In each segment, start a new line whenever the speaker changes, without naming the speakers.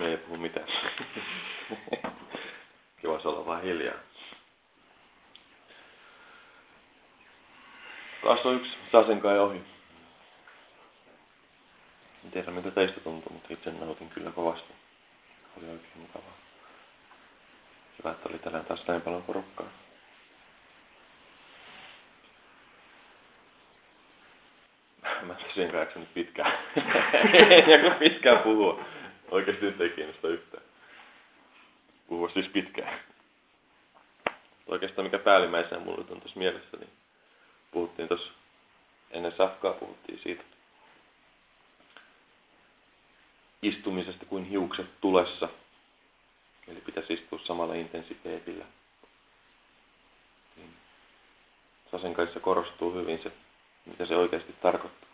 Me ei puhu mitään. Kiva olla vaan hiljaa. On yksi sasenkai ohi. En tiedä miltä teistä tuntuu, mutta itse nautin kyllä kovasti. Oli oikein mukavaa. Hyvä, että oli tänään taas näin paljon porukkaa. Mä tosiaan jaksanut pitkään. en jaksa pitkään puhua. Oikeasti nyt ei kiinnosta yhtään. Puhua siis pitkään. Oikeastaan mikä päällimmäisenä mulle on tuossa mielessä, niin puhuttiin tuossa ennen safkaa puhuttiin siitä istumisesta kuin hiukset tulessa. Eli pitäisi istua samalla intensiteetillä. Niin Sasenkaissa korostuu hyvin se, mitä se oikeasti tarkoittaa.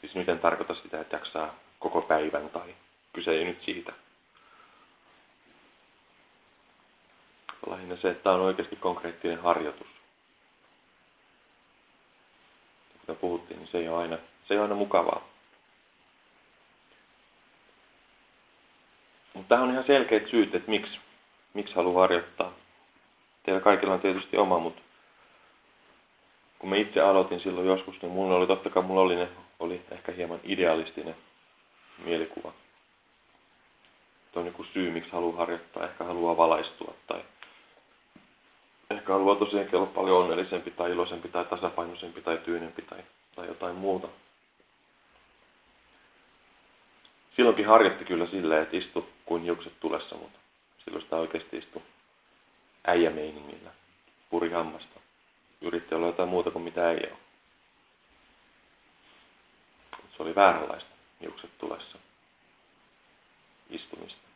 Siis nyt en tarkoita sitä, että jaksaa koko päivän tai kyse ei nyt siitä. Lähinnä se, että tämä on oikeasti konkreettinen harjoitus. Kuten puhuttiin, niin se ei ole aina, se ei ole aina mukavaa. Mutta tähän on ihan selkeät syyt, että miksi, miksi haluaa harjoittaa. Teillä kaikilla on tietysti oma, mutta kun mä itse aloitin silloin joskus, niin mulla oli totta kai mulla oli, ne, oli ehkä hieman idealistinen mielikuva. Tuo on joku syy, miksi haluaa harjoittaa. Ehkä haluaa valaistua tai ehkä haluaa tosiaankin olla paljon onnellisempi tai iloisempi tai tasapainoisempi tai tyynempi tai, tai jotain muuta. Silloinkin harjoitti kyllä silleen, että istu kuin hiukset tulessa, mutta silloin sitä oikeasti istu äijämeiningillä, puri hammasta. Yritti olla jotain muuta kuin mitä ei ole. Se oli vääränlaista hiukset tulessa istumista.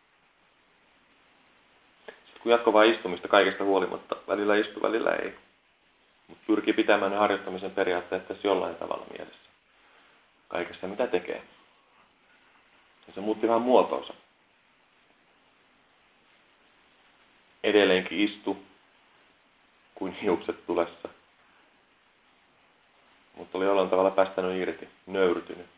Sitten kun jatko vain istumista kaikesta huolimatta, välillä istu, välillä ei. Mutta pyrkii pitämään ne harjoittamisen periaatteet tässä jollain tavalla mielessä. Kaikessa mitä tekee. Ja se muutti vähän muotoonsa. Edelleenkin istu kuin hiukset tulessa. Mutta oli jollain tavalla päästänyt irti, nöyrtynyt.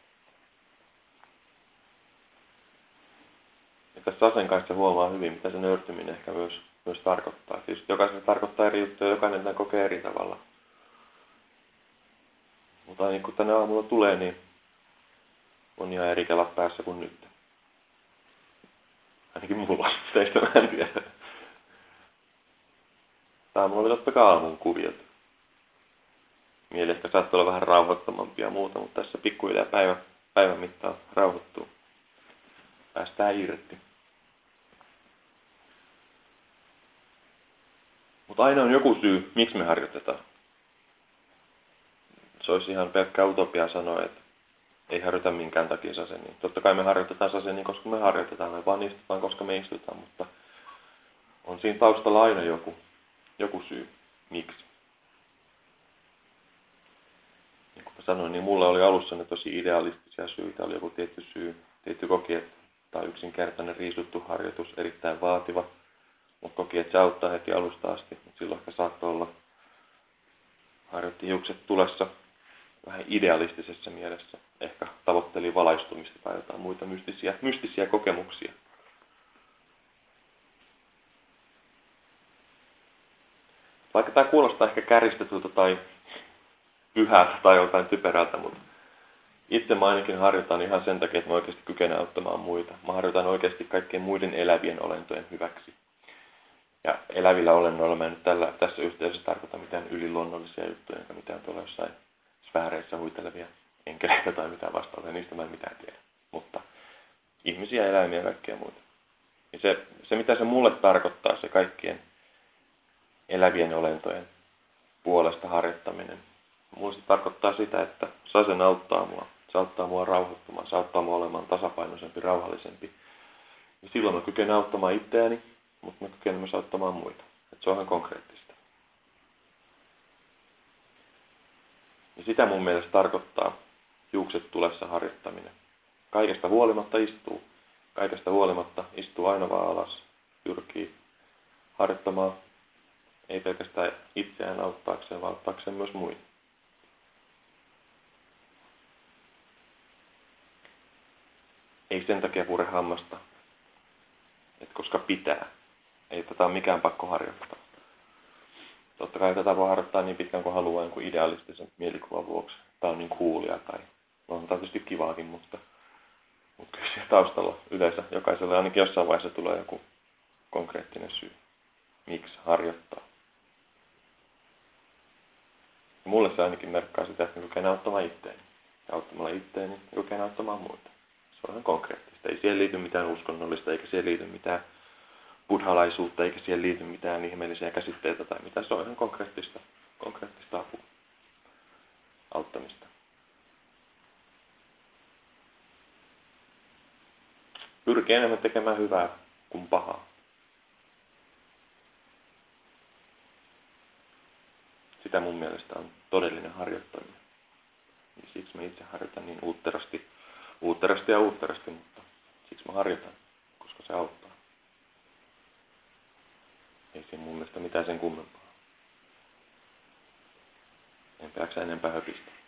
Ja tässä Sasen kanssa huomaa hyvin, mitä se nöyrtyminen ehkä myös, myös tarkoittaa. Siis jokaisen tarkoittaa eri juttuja, jokainen tämän kokee eri tavalla. Mutta niin kun tänne aamulla tulee, niin on ihan eri kelat päässä kuin nyt. Ainakin mulla, teistä mä en tiedä. Tämä oli totta kai aamun kuviot. Mieli ehkä olla vähän rauhoittomampi ja muuta, mutta tässä pikkuhiljaa päivä, päivän mittaan rauhoittuu. Päästään irti. Mutta aina on joku syy, miksi me harjoitetaan. Se olisi ihan pelkkä utopia sanoa, että ei harjoita minkään takia sasenia. Totta kai me harjoitetaan sasenia, koska me harjoitetaan, me vaan istutaan, koska me istutaan, mutta on siinä taustalla aina joku, joku syy, miksi. Niin kuin sanoin, niin mulla oli alussa ne tosi idealistisia syitä, oli joku tietty syy. Tietty koki, että on yksinkertainen riisuttu harjoitus, erittäin vaativa, mutta koki, että se auttaa heti alusta asti. Mutta silloin ehkä saattoi olla, harjoitti hiukset tulessa vähän idealistisessa mielessä. Ehkä tavoitteli valaistumista tai jotain muita mystisiä, mystisiä kokemuksia. Vaikka tämä kuulostaa ehkä käristetyltä tai pyhältä tai jotain typerältä, mutta itse mä ainakin harjoitan ihan sen takia, että mä oikeasti kykenen auttamaan muita. Mä harjoitan oikeasti kaikkien muiden elävien olentojen hyväksi. Ja elävillä olennoilla mä en nyt tällä, tässä yhteydessä tarkoita mitään yliluonnollisia juttuja, enkä mitään tuolla jossain sfääreissä huitelevia enkeleitä tai mitään vastaavaa. Niistä mä en mitään tiedä. Mutta ihmisiä, eläimiä ja kaikkea muuta. Ja se, se, mitä se mulle tarkoittaa, se kaikkien elävien olentojen puolesta harjoittaminen. Mulle se tarkoittaa sitä, että sen auttaa mua. Se auttaa mua rauhoittumaan. Se auttaa mua olemaan tasapainoisempi, rauhallisempi. Ja silloin mä kykenen auttamaan itseäni, mutta mä kykenen myös auttamaan muita. Et se on ihan konkreettista. Ja sitä mun mielestä tarkoittaa juukset tulessa harjoittaminen. Kaikesta huolimatta istuu. Kaikesta huolimatta istuu aina vaan alas. Pyrkii harjoittamaan ei pelkästään itseään auttaakseen, vaan auttaakseen myös muita. Sen takia pure hammasta, että koska pitää. Ei tätä ole mikään pakko harjoittaa. Totta kai tätä voi harjoittaa niin pitkään kuin haluaa jonkun idealistisen mielikuvan vuoksi. Tämä on niin kuulia tai no, on tietysti kivaakin, mutta, mutta kyllä siellä taustalla yleensä jokaiselle ainakin jossain vaiheessa tulee joku konkreettinen syy, miksi harjoittaa. Ja mulle se ainakin merkkaa sitä, että kykenee auttamaan itteeni. Ja auttamalla itteeni kykenee auttamaan muita. Ihan konkreettista. Ei siihen liity mitään uskonnollista, eikä siihen liity mitään buddhalaisuutta, eikä siihen liity mitään ihmeellisiä käsitteitä tai mitä. Se on ihan konkreettista, konkreettista apua, auttamista. Pyrkii enemmän tekemään hyvää kuin pahaa. Sitä mun mielestä on todellinen harjoittaminen. Niin siksi mä itse harjoitan niin uutterasti, uutterasti ja uutterasti, mutta siksi mä harjoitan, koska se auttaa. Ei siinä mun mielestä mitään sen kummempaa. En pääksä enempää höpistä. Kiitos.